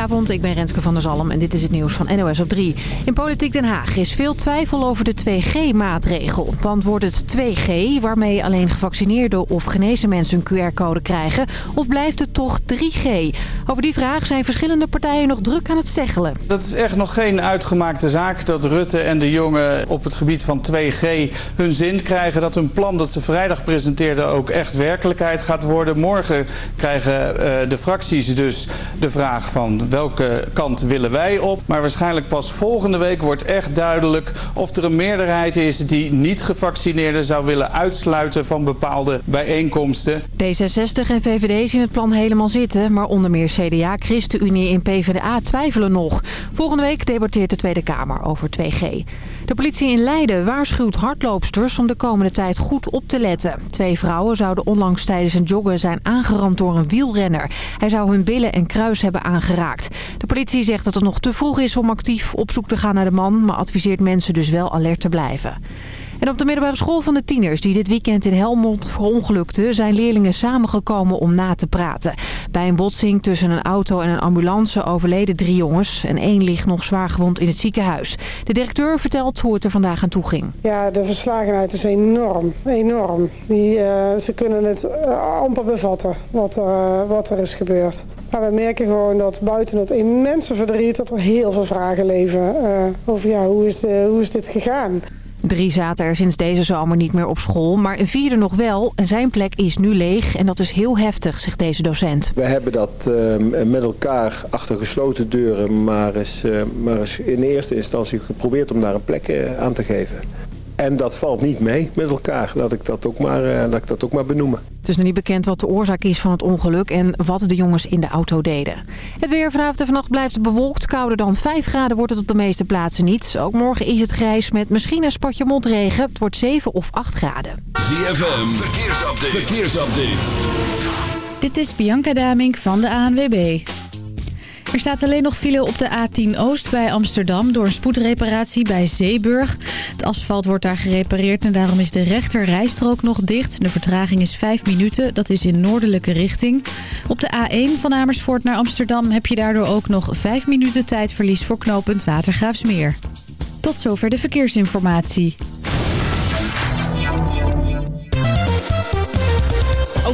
Goedenavond, ik ben Renske van der Zalm en dit is het nieuws van NOS op 3. In Politiek Den Haag is veel twijfel over de 2G-maatregel. Want wordt het 2G, waarmee alleen gevaccineerde of genezen mensen een QR-code krijgen... of blijft het toch 3G? Over die vraag zijn verschillende partijen nog druk aan het steggelen. Dat is echt nog geen uitgemaakte zaak dat Rutte en de jongen op het gebied van 2G hun zin krijgen. Dat hun plan dat ze vrijdag presenteerden ook echt werkelijkheid gaat worden. Morgen krijgen uh, de fracties dus de vraag van welke kant willen wij op. Maar waarschijnlijk pas volgende week wordt echt duidelijk of er een meerderheid is die niet gevaccineerden zou willen uitsluiten van bepaalde bijeenkomsten. D66 en VVD zien het plan helemaal zitten, maar onder meer CDA, ChristenUnie en PvdA twijfelen nog. Volgende week debatteert de Tweede Kamer over 2G. De politie in Leiden waarschuwt hardloopsters om de komende tijd goed op te letten. Twee vrouwen zouden onlangs tijdens een joggen zijn aangerand door een wielrenner. Hij zou hun billen en kruis hebben aangeraakt. De politie zegt dat het nog te vroeg is om actief op zoek te gaan naar de man... maar adviseert mensen dus wel alert te blijven. En op de middelbare school van de tieners die dit weekend in Helmond verongelukten... zijn leerlingen samengekomen om na te praten. Bij een botsing tussen een auto en een ambulance overleden drie jongens... en één ligt nog zwaar gewond in het ziekenhuis. De directeur vertelt hoe het er vandaag aan toe ging. Ja, de verslagenheid is enorm. Enorm. Die, uh, ze kunnen het uh, amper bevatten wat er, uh, wat er is gebeurd. Maar we merken gewoon dat buiten het immense verdriet... dat er heel veel vragen leven over ja, hoe, is, hoe is dit gegaan. Drie zaten er sinds deze zomer niet meer op school, maar een vierde nog wel. En zijn plek is nu leeg en dat is heel heftig, zegt deze docent. We hebben dat uh, met elkaar achter gesloten deuren, maar is, uh, maar in eerste instantie geprobeerd om daar een plek uh, aan te geven. En dat valt niet mee met elkaar, laat ik dat ook maar, uh, laat ik dat ook maar benoemen. Het is nog niet bekend wat de oorzaak is van het ongeluk en wat de jongens in de auto deden. Het weer vanavond en vannacht blijft bewolkt. Kouder dan 5 graden wordt het op de meeste plaatsen niet. Ook morgen is het grijs met misschien een spatje motregen. Het wordt 7 of 8 graden. ZFM, verkeersupdate. verkeersupdate. Dit is Bianca Damink van de ANWB. Er staat alleen nog file op de A10 Oost bij Amsterdam door een spoedreparatie bij Zeeburg. Het asfalt wordt daar gerepareerd en daarom is de rechter rijstrook nog dicht. De vertraging is 5 minuten, dat is in noordelijke richting. Op de A1 van Amersfoort naar Amsterdam heb je daardoor ook nog 5 minuten tijdverlies voor knooppunt Watergraafsmeer. Tot zover de verkeersinformatie.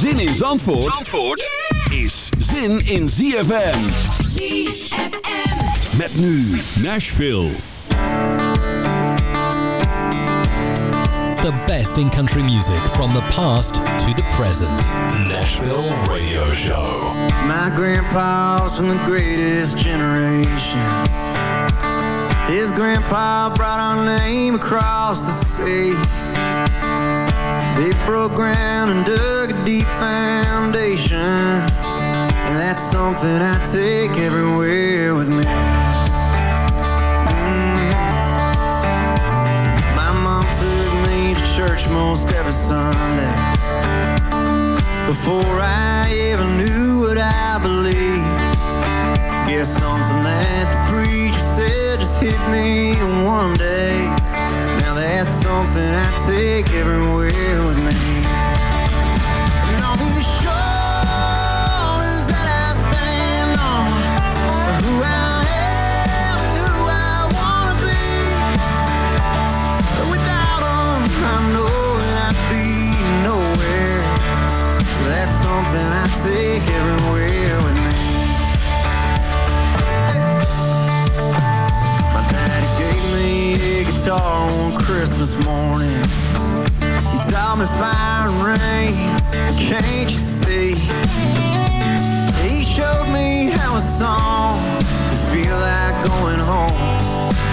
Zin in Zandvoort, Zandvoort is zin in ZFM. ZFM. Met nu Nashville. The best in country music from the past to the present. Nashville Radio Show. My grandpa's from the greatest generation. His grandpa brought our name across the sea. They broke ground and dug a deep foundation. And that's something I take everywhere with me. Mm. My mom took me to church most every Sunday. Before I ever knew what I believed. Guess something that the preacher said just hit me one day. That's something I take everywhere with me. On Christmas morning. He taught me and rain, can't you see? He showed me how a song could feel like going home.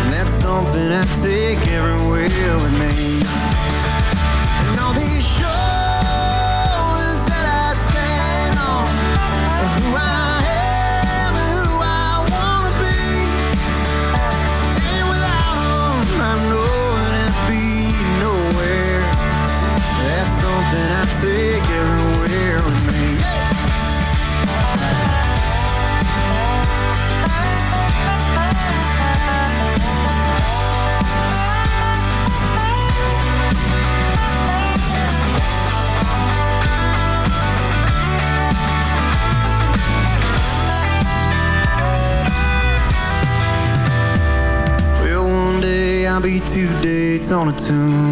And that's something I take everywhere with me. On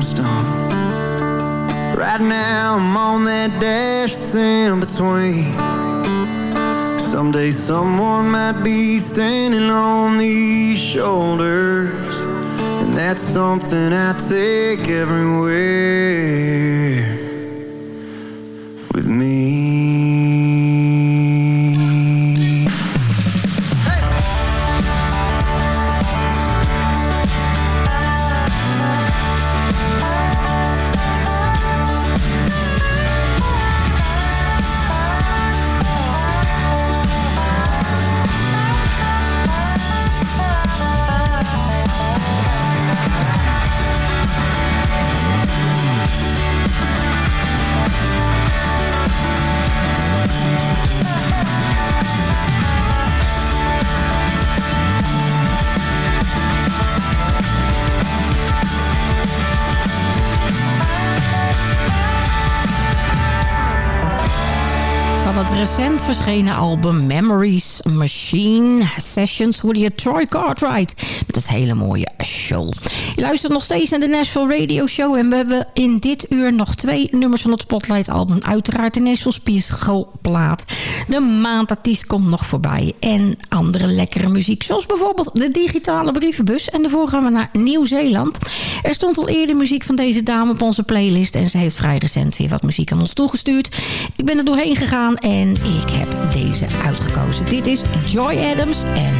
verschenen album Memories Machine Sessions hoorde je Troy Cartwright met het hele mooie Show. Je luistert nog steeds naar de Nashville Radio Show en we hebben in dit uur nog twee nummers van het Spotlight album. Uiteraard de Nashville Spiegelplaat. De maandartiest komt nog voorbij en andere lekkere muziek zoals bijvoorbeeld de digitale brievenbus. En daarvoor gaan we naar Nieuw-Zeeland. Er stond al eerder muziek van deze dame op onze playlist en ze heeft vrij recent weer wat muziek aan ons toegestuurd. Ik ben er doorheen gegaan en ik heb deze uitgekozen. Dit is Joy Adams en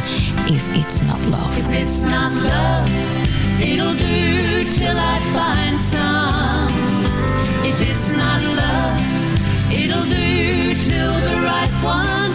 If It's Not Love. If it's not love, it'll do till I find some. If it's not love, it'll do till the right one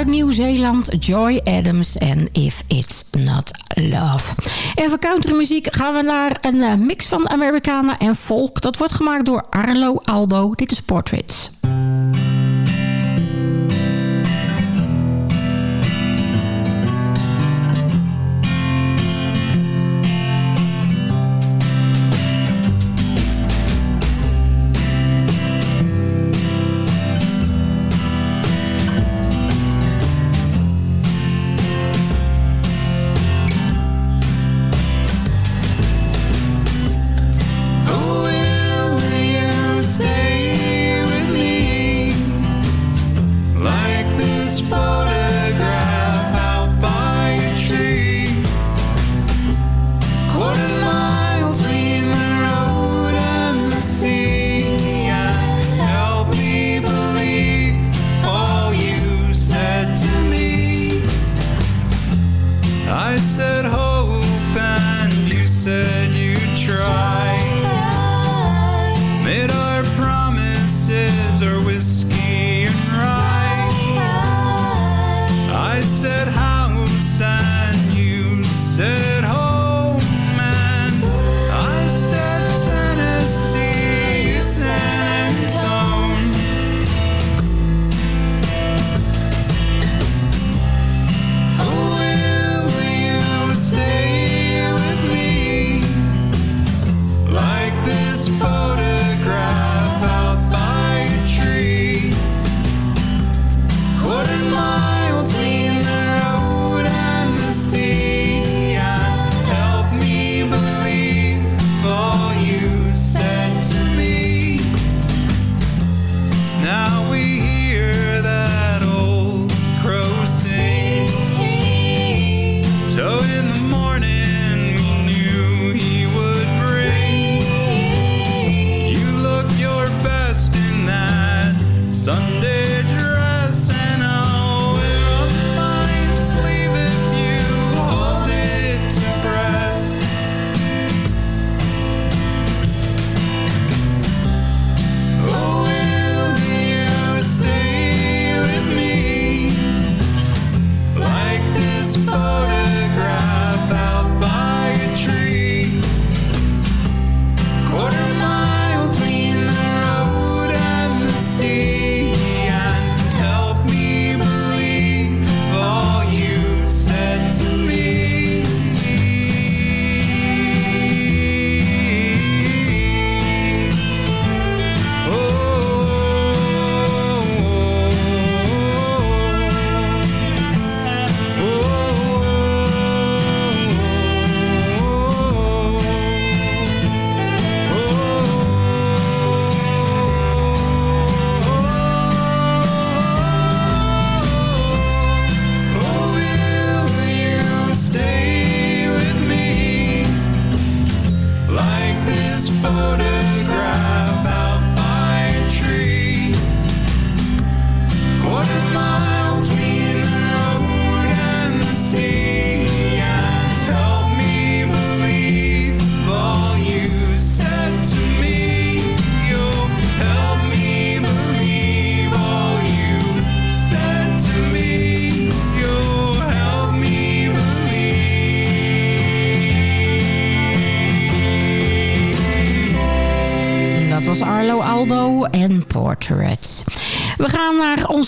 uit Nieuw-Zeeland, Joy Adams en If It's Not Love. En voor countrymuziek gaan we naar een eh, mix van Americana en folk. Dat wordt gemaakt door Arlo Aldo. Dit is Portraits.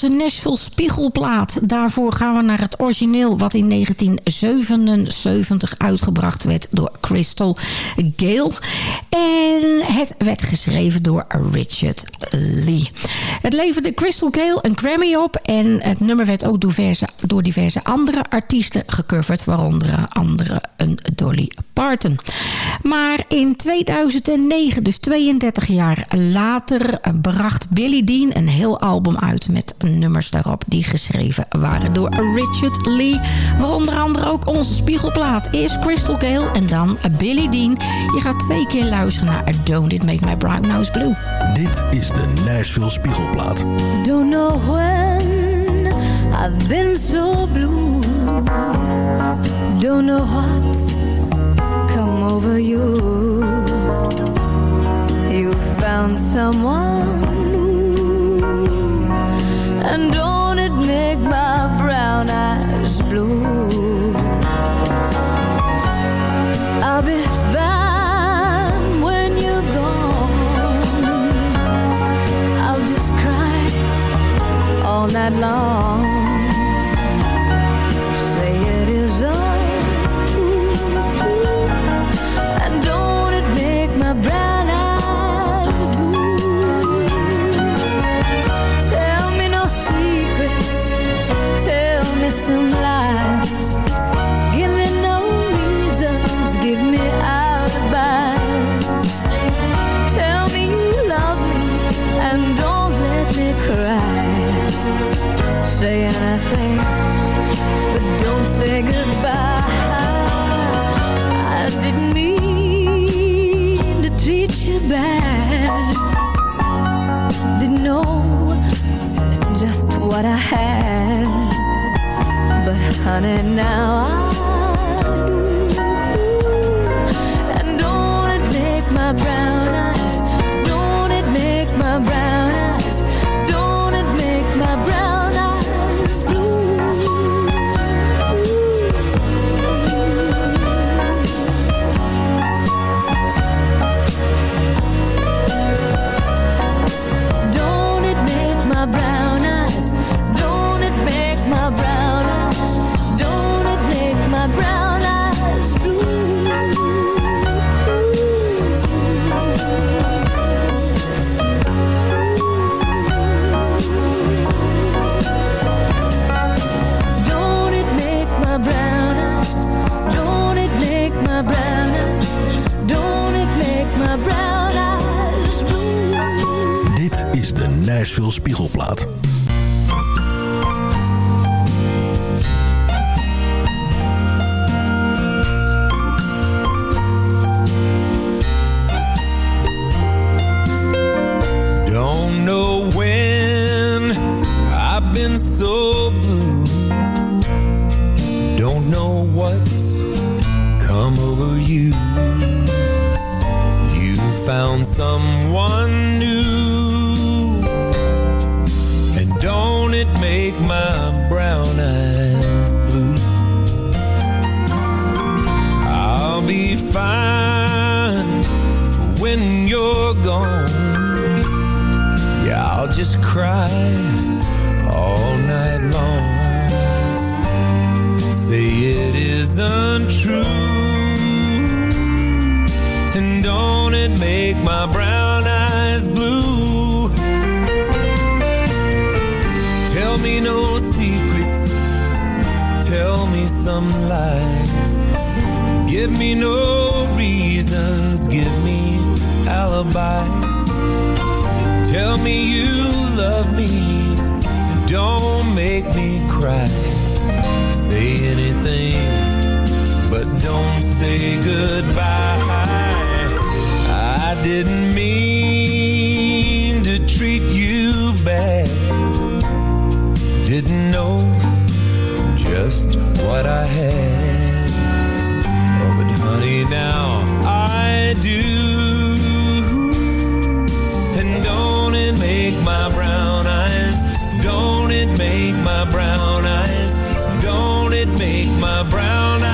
Nashville Spiegelplaat. Daarvoor gaan we naar het origineel wat in 1977 uitgebracht werd door Crystal Gale. En het werd geschreven door Richard Lee. Het leverde Crystal Gale een Grammy op en het nummer werd ook diverse, door diverse andere artiesten gecoverd, waaronder andere een Dolly Parton. Maar in 2009, dus 32 jaar later, bracht Billy Dean een heel album uit met nummers daarop die geschreven waren door Richard Lee. Waar onder andere ook onze spiegelplaat is Crystal Gale en dan Billy Dean. Je gaat twee keer luisteren naar Don't It Make My Brown Nose Blue. Dit is de Nashville Spiegelplaat. Don't know when I've been so blue. Don't know what's come over you. You found someone and don't would make my brown eyes blue. I'll be fine when you're gone. I'll just cry all night long. What I had. But honey, now I Spiegelplaat. Don't know when I've been so blue. Don't know what's come over you. You found someone cry all night long. Say it isn't true. And don't it make my brown eyes blue? Tell me no secrets. Tell me some lies. Give me no reasons. Give me alibis. Tell me you love me. and Don't make me cry. Say anything, but don't say goodbye. I didn't mean to treat you bad. Didn't know just what I had. Oh, but honey, now make my brown eyes? Don't it make my brown eyes? Don't it make my brown eyes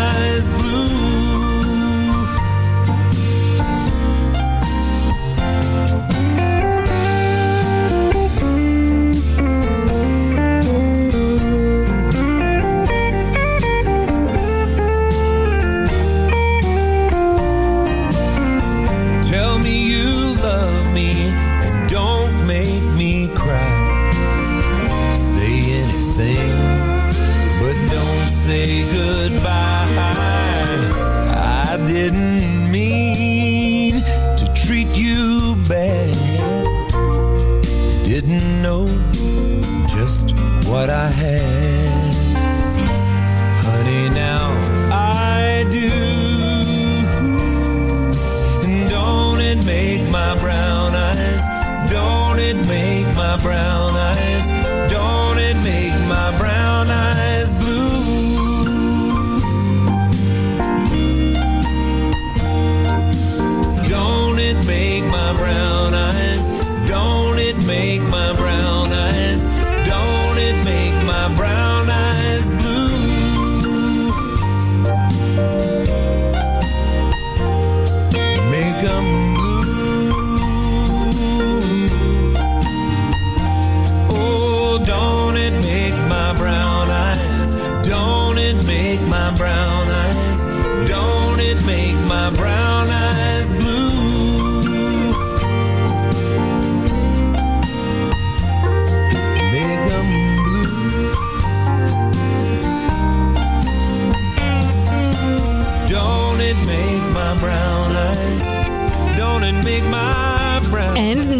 what I had. Honey, now I do. Don't it make my brown eyes? Don't it make my brown eyes?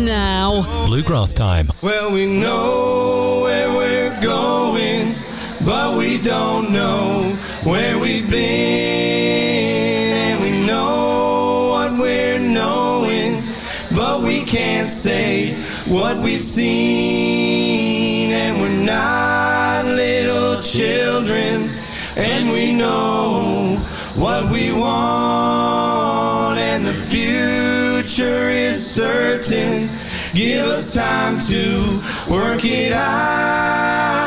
now. Bluegrass time. Well, we know where we're going, but we don't know where we've been. And we know what we're knowing, but we can't say what we've seen. And we're not little children, and we know what we want future is certain. Give us time to work it out.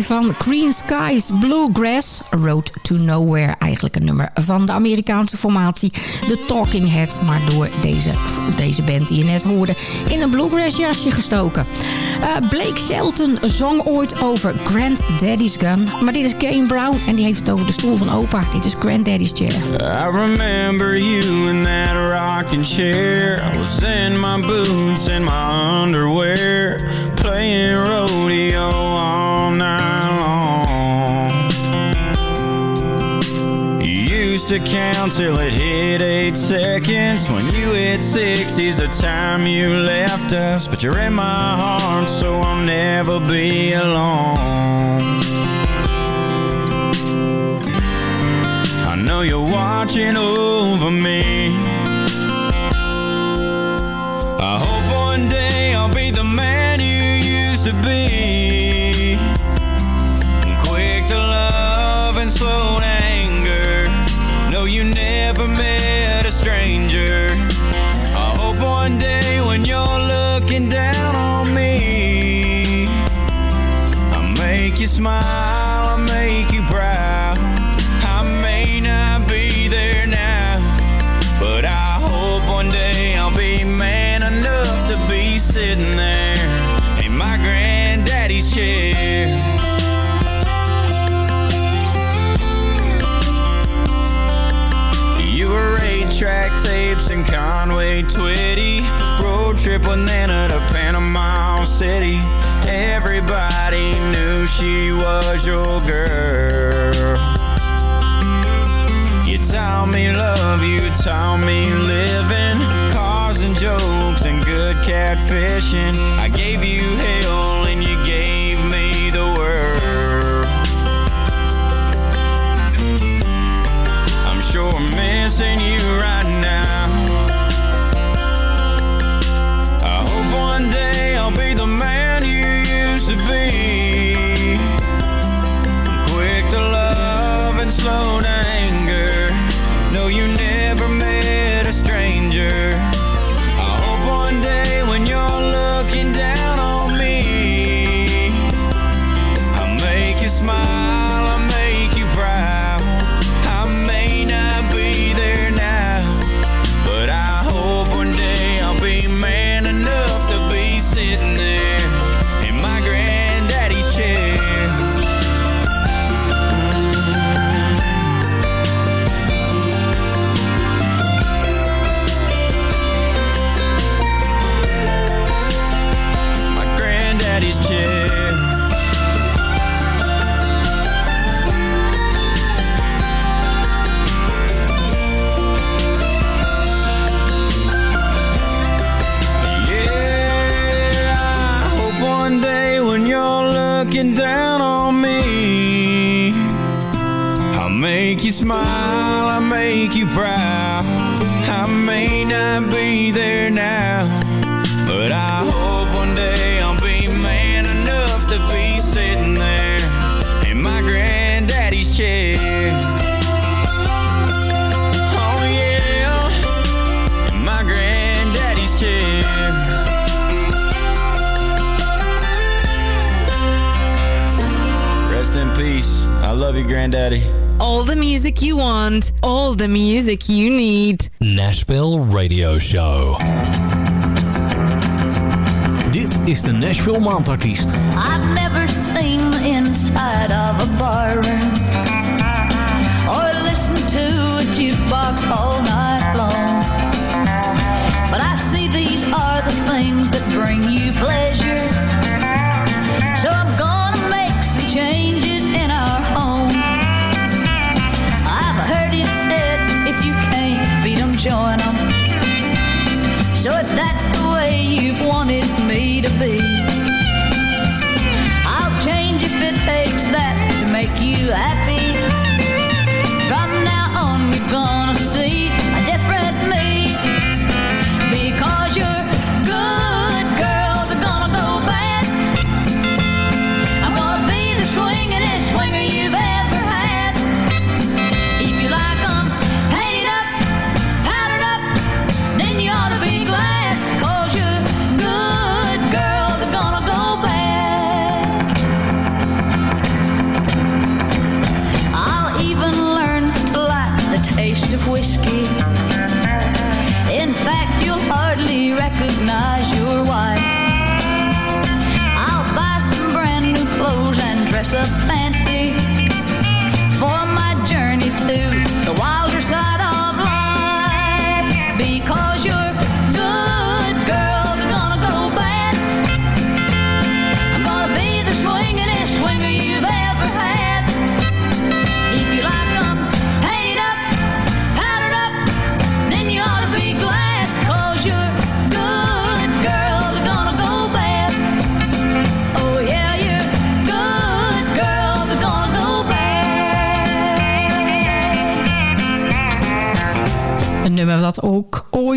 van Green Skies Bluegrass Road to Nowhere. Eigenlijk een nummer van de Amerikaanse formatie The Talking Heads. Maar door deze, deze band die je net hoorde in een bluegrass jasje gestoken. Eh, Blake Shelton zong ooit over Granddaddy's Gun. Maar dit is Kane Brown en die heeft het over de stoel van opa. Dit is Granddaddy's Chair. I remember you in that rocking chair. I was in my boots and my underwear. Playing rodeo to count till it hit eight seconds. When you hit six is the time you left us. But you're in my heart, so I'll never be alone. I know you're watching over me. I hope one day I'll be the man you used to be. When you're looking down on me, I make you smile, I make you proud. I may not be there now, but I hope one day I'll be man enough to be sitting there in my granddaddy's chair. Track tapes in Conway Twitty. Trip with Nana to Panama City. Everybody knew she was your girl. You taught me love, you taught me living. Cars and jokes and good catfishing. I gave you hell and you gave me the world. I'm sure missing you you. All the music you want, all the music you need. Nashville Radio Show. Dit is de Nashville Maandartiest. I've never seen the inside of a barroom or listened to a jukebox all night long. But I see these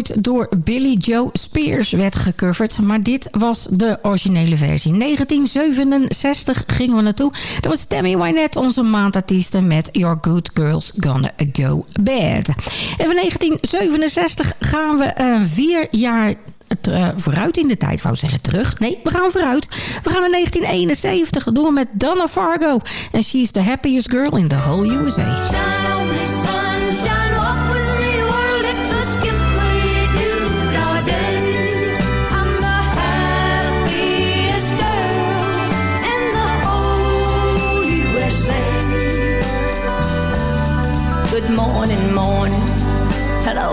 door Billy Joe Spears werd gecoverd. Maar dit was de originele versie. 1967 gingen we naartoe. Dat was Tammy Wynette, onze maandartieste met Your Good Girls Gonna Go Bad. En van 1967 gaan we uh, vier jaar uh, vooruit in de tijd, wou zeggen terug. Nee, we gaan vooruit. We gaan naar 1971. Dat doen we met Donna Fargo. En she's the happiest girl in the whole USA.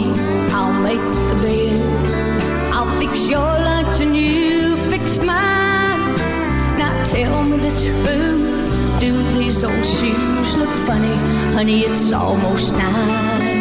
I'll make the bed. I'll fix your lunch and you fix mine. Now tell me the truth. Do these old shoes look funny? Honey, it's almost nine.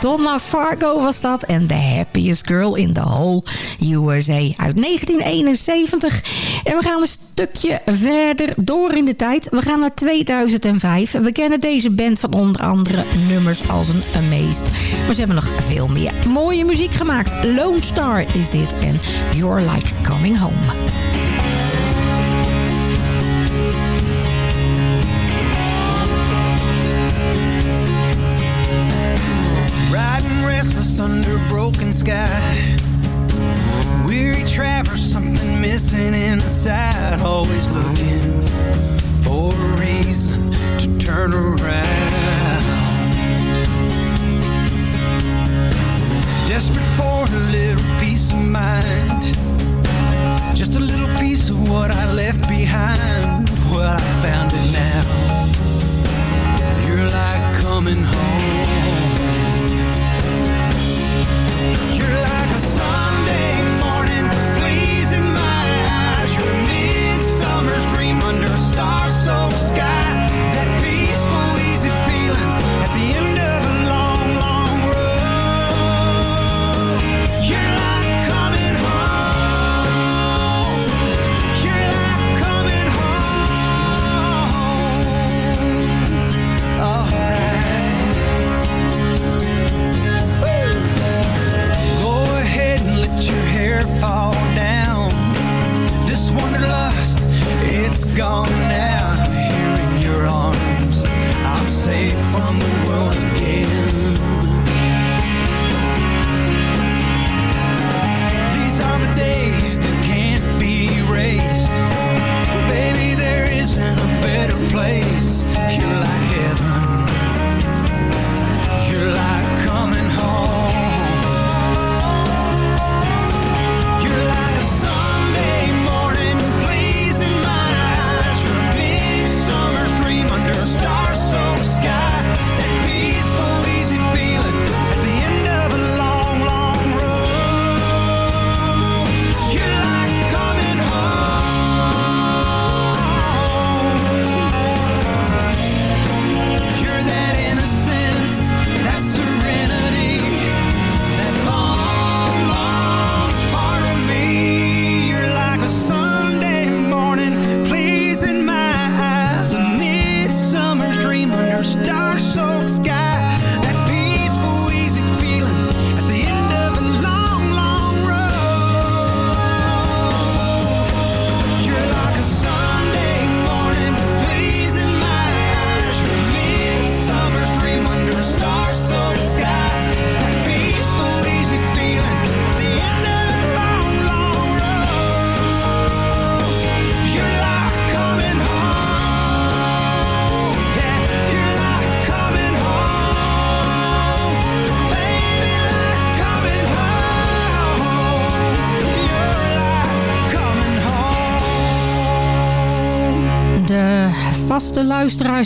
Donna Fargo was dat. En The Happiest Girl in the Whole USA uit 1971. En we gaan een stukje verder door in de tijd. We gaan naar 2005. We kennen deze band van onder andere nummers als een Amazed. Maar ze hebben nog veel meer mooie muziek gemaakt. Lone Star is dit en You're Like Coming Home. Under broken sky. Weary traverse, something missing inside. Always looking for a reason to turn around.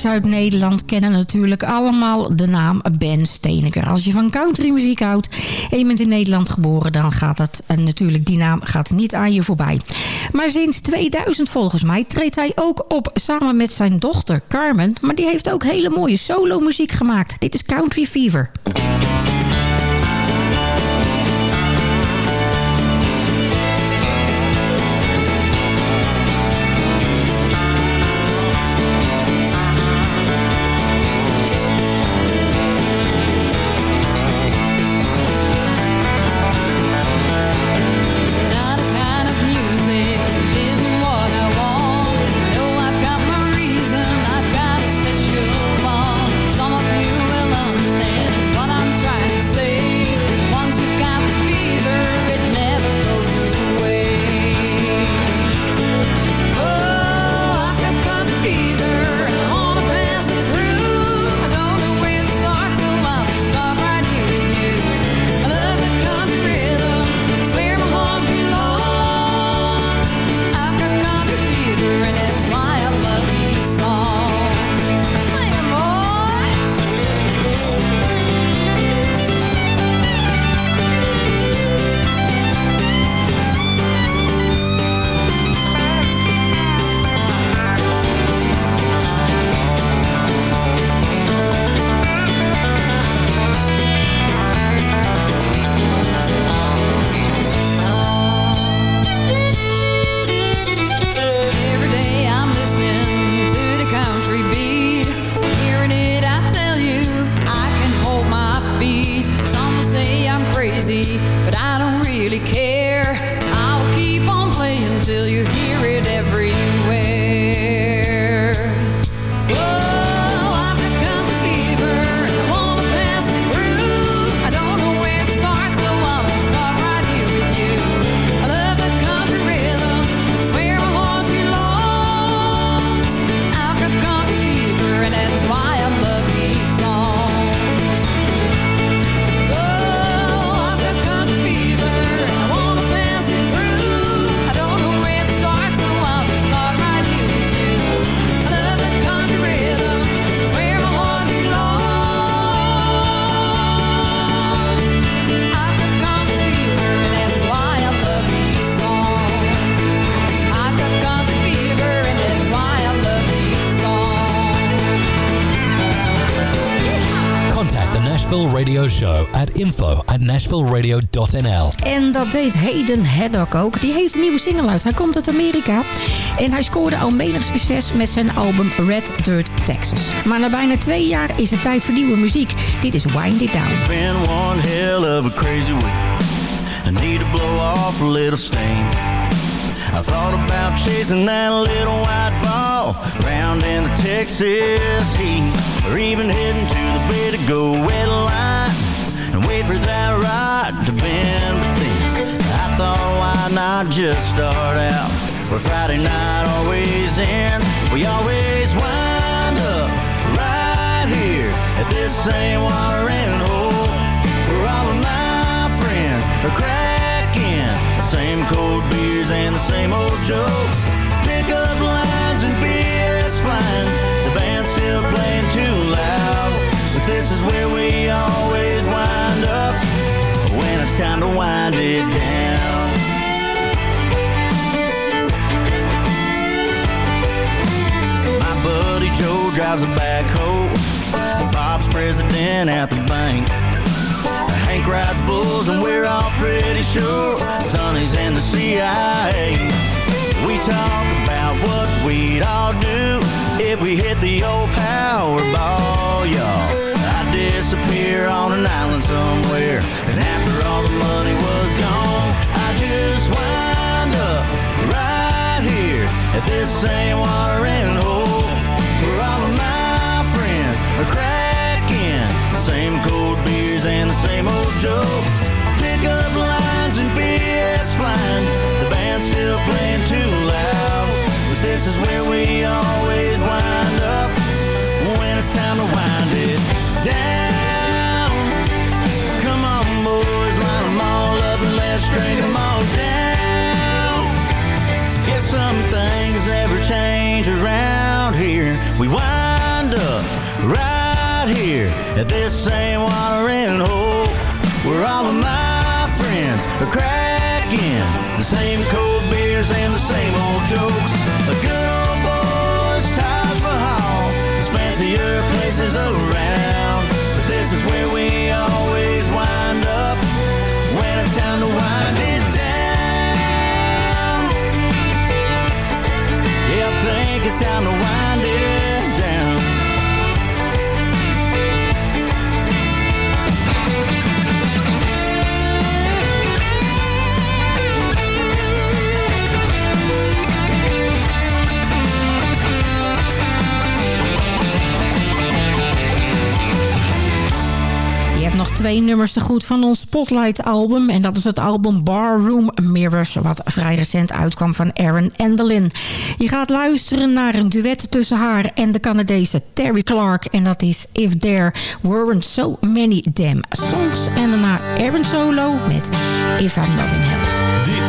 Uit Nederland kennen natuurlijk allemaal de naam Ben Steeneker. Als je van countrymuziek houdt en je bent in Nederland geboren, dan gaat het en natuurlijk die naam gaat niet aan je voorbij. Maar sinds 2000 volgens mij treedt hij ook op samen met zijn dochter Carmen. Maar die heeft ook hele mooie solo muziek gemaakt. Dit is Country Fever. Deed Hayden Haddock ook. Die heeft een nieuwe single uit. Hij komt uit Amerika. En hij scoorde al menig succes met zijn album Red Dirt Texas. Maar na bijna twee jaar is het tijd voor nieuwe muziek. Dit is Wind It Down. It's been one hell of a crazy week. I need to blow off a little steam. I thought about chasing that little white ball round in the Texas heat, or even heading to the bay to go wet a line and wait for that ride to bend. Why not just start out where Friday night always ends? We always wind up right here at this same watering hole where all of my friends are cracking the same cold beers and the same old jokes. Pick up lines and beer is flying. The band's still playing too loud, but this is where we always wind up when it's time to wind it down. Drives a backhoe. Bob's president at the bank. Hank rides bulls and we're all pretty sure Sonny's in the CIA. We talk about what we'd all do if we hit the old Powerball, y'all. I'd disappear on an island somewhere, and after all the money was gone, I just wind up right here at this same watering hole a crack in the same cold beers and the same old jokes. Pickup lines and BS flying, the band's still playing too loud. But this is where we always wind up when it's time to wind it down. Come on, boys, line them all up and let's string them all down. Guess some things never change around here. We wind right here at this same watering hole where all of my friends are cracking the same cold beers and the same old jokes. A good old boy's ties for home. There's fancier places around, but this is where we always wind up when it's time to wind it down. Yeah, I think it's time to wind nog twee nummers te goed van ons Spotlight-album. En dat is het album Barroom Mirrors, wat vrij recent uitkwam van Aaron Endelin. Je gaat luisteren naar een duet tussen haar en de Canadese Terry Clark. En dat is If There Weren't So Many Damn Songs. En daarna Aaron Solo met If I'm Not In Hell.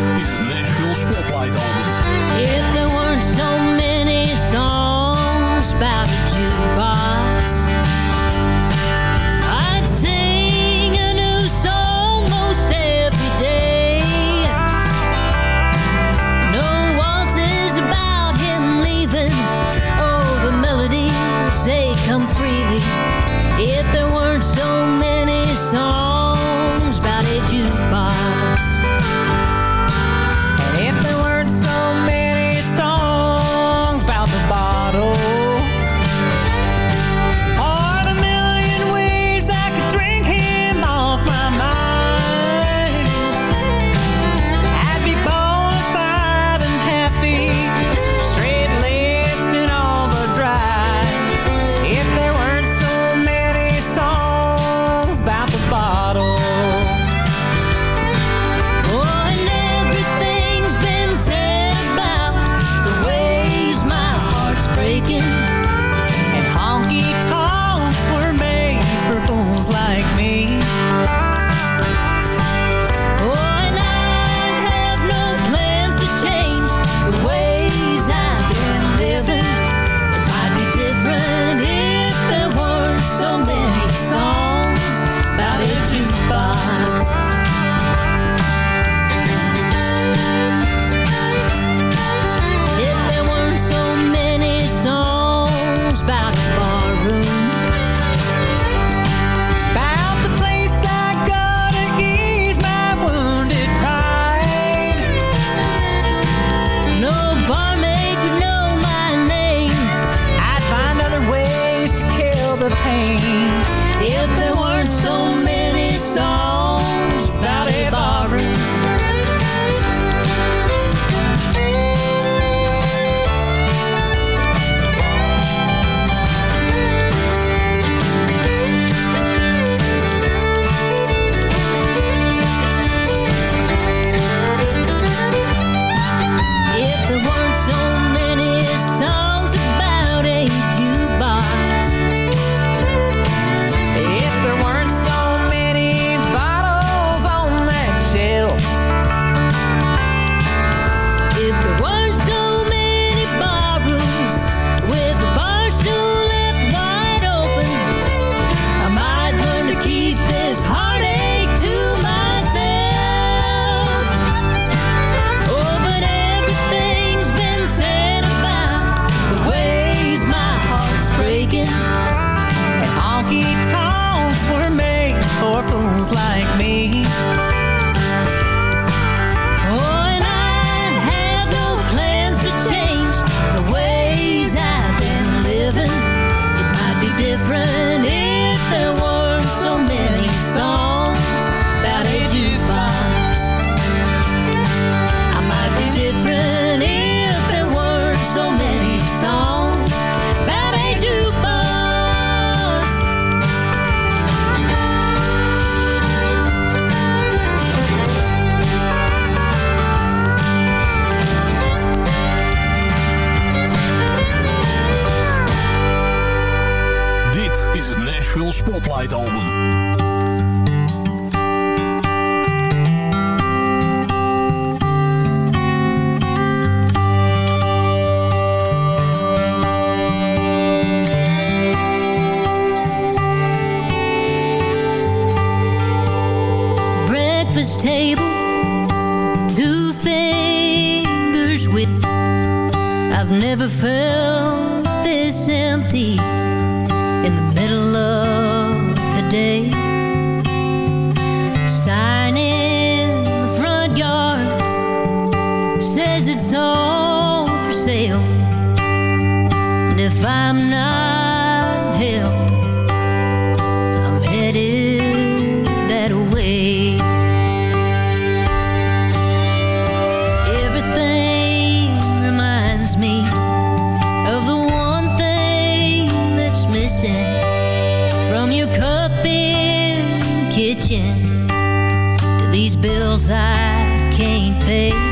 These bills I can't pay.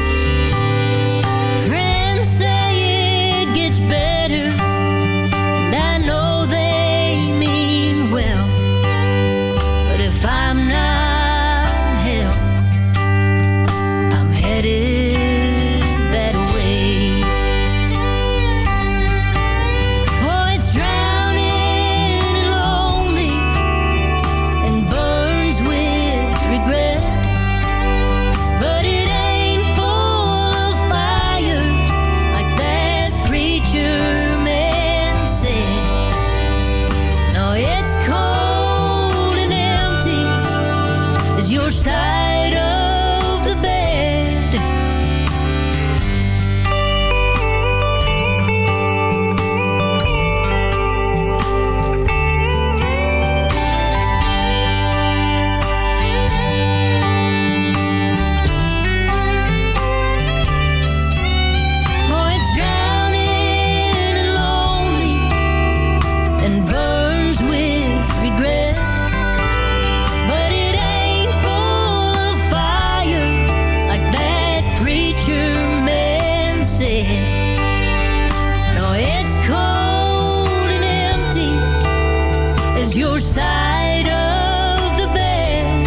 Your side of the bed.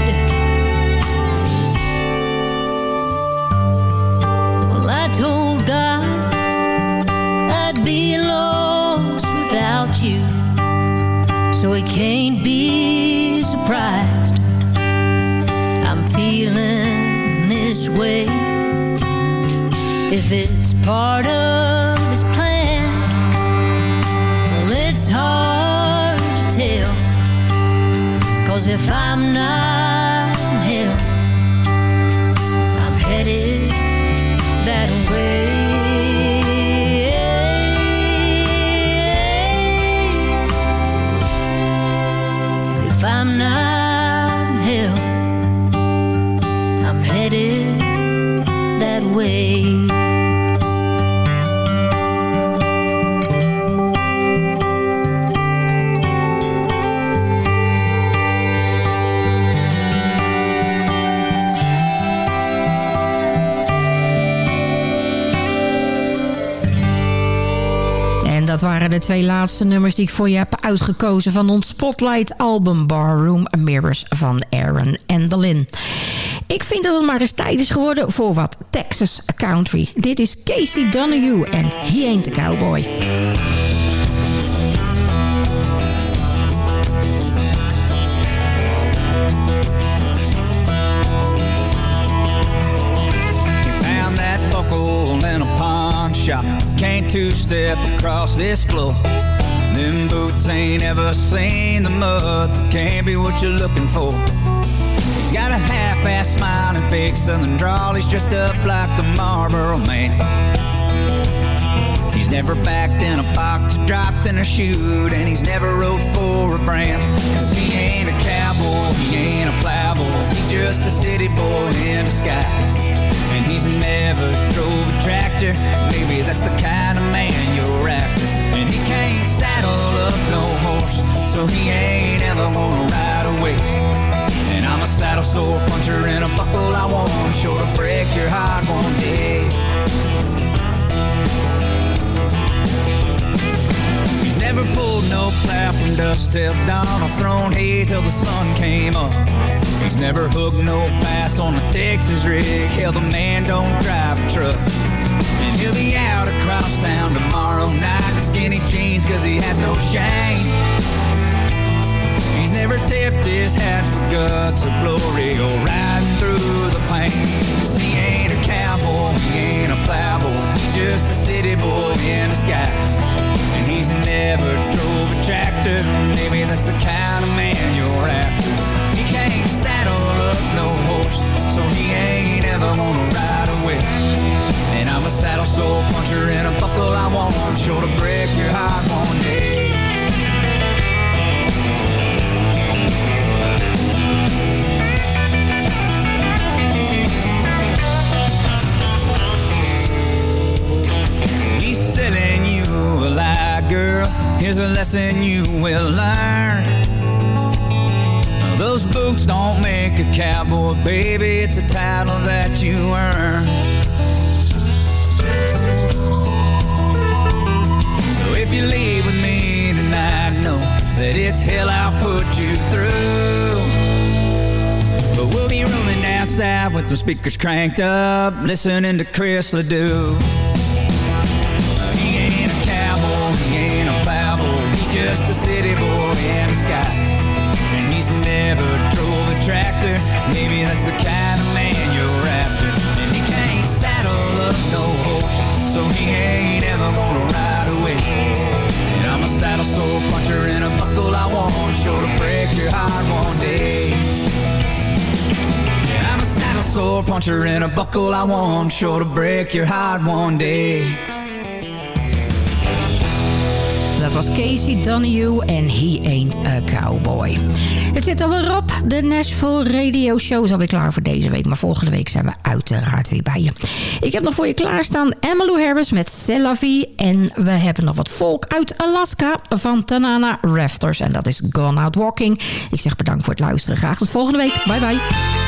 Well, I told God I'd be lost without you, so He can't be surprised. I'm feeling this way. If it's part of Cause if I'm not dat waren de twee laatste nummers die ik voor je heb uitgekozen... van ons Spotlight album Barroom Mirrors van Aaron Endelin. Ik vind dat het maar eens tijd is geworden voor wat Texas Country. Dit is Casey Donahue en He Ain't a Cowboy. Shop. Can't two step across this floor. Them boots ain't ever seen the mud. Can't be what you're looking for. He's got a half-ass smile and fake southern drawl. He's dressed up like the Marlboro man. He's never backed in a box, dropped in a shoot, and he's never rode for a brand. Cause he ain't a cowboy, he ain't a plowboy. He's just a city boy in disguise. And he's never drove a tractor. Maybe that's the kind of man you're after. And he can't saddle up no horse, so he ain't ever gonna ride away. And I'm a saddle sore puncher and a buckle I want, sure to break your heart one day. He's never pulled no plow from dusk till dawn or thrown hay till the sun came up. He's never hooked no bass on a Texas rig. Hell, the man don't drive a truck. And he'll be out across town tomorrow night in skinny jeans cause he has no shame. He's never tipped his hat for guts or glory or riding through the pain. He ain't a cowboy, he ain't a plowboy, he's just a city boy in disguise and he's never drove a tractor. Maybe that's the kind of man you're after can't saddle up no horse, so he ain't ever gonna ride away. And I'm a saddle sore puncher and a buckle I want, sure to break your heart one day. He's selling you a lie, girl. Here's a lesson you will learn. Those boots don't make a cowboy, baby. It's a title that you earn. So if you leave with me tonight, know that it's hell I'll put you through. But we'll be rolling outside with the speakers cranked up, listening to Chris Ledoux. He ain't a cowboy, he ain't a plowboy, he's just a city boy in he's a maybe that's the kind of man you're after. And he can't saddle up no horse, so he ain't ever gonna ride away. And I'm a saddle sore puncher and a buckle I want, sure to break your heart one day. I'm a saddle sore puncher and a buckle I want, sure to break your heart one day. Dat was Casey Donahue en He Ain't a Cowboy. Het zit alweer op. De Nashville Radio Show is alweer klaar voor deze week. Maar volgende week zijn we uiteraard weer bij je. Ik heb nog voor je klaarstaan Emmylou Harris met C'est la vie. En we hebben nog wat volk uit Alaska van Tanana Rafters. En dat is Gone Out Walking. Ik zeg bedankt voor het luisteren. Graag tot volgende week. Bye bye.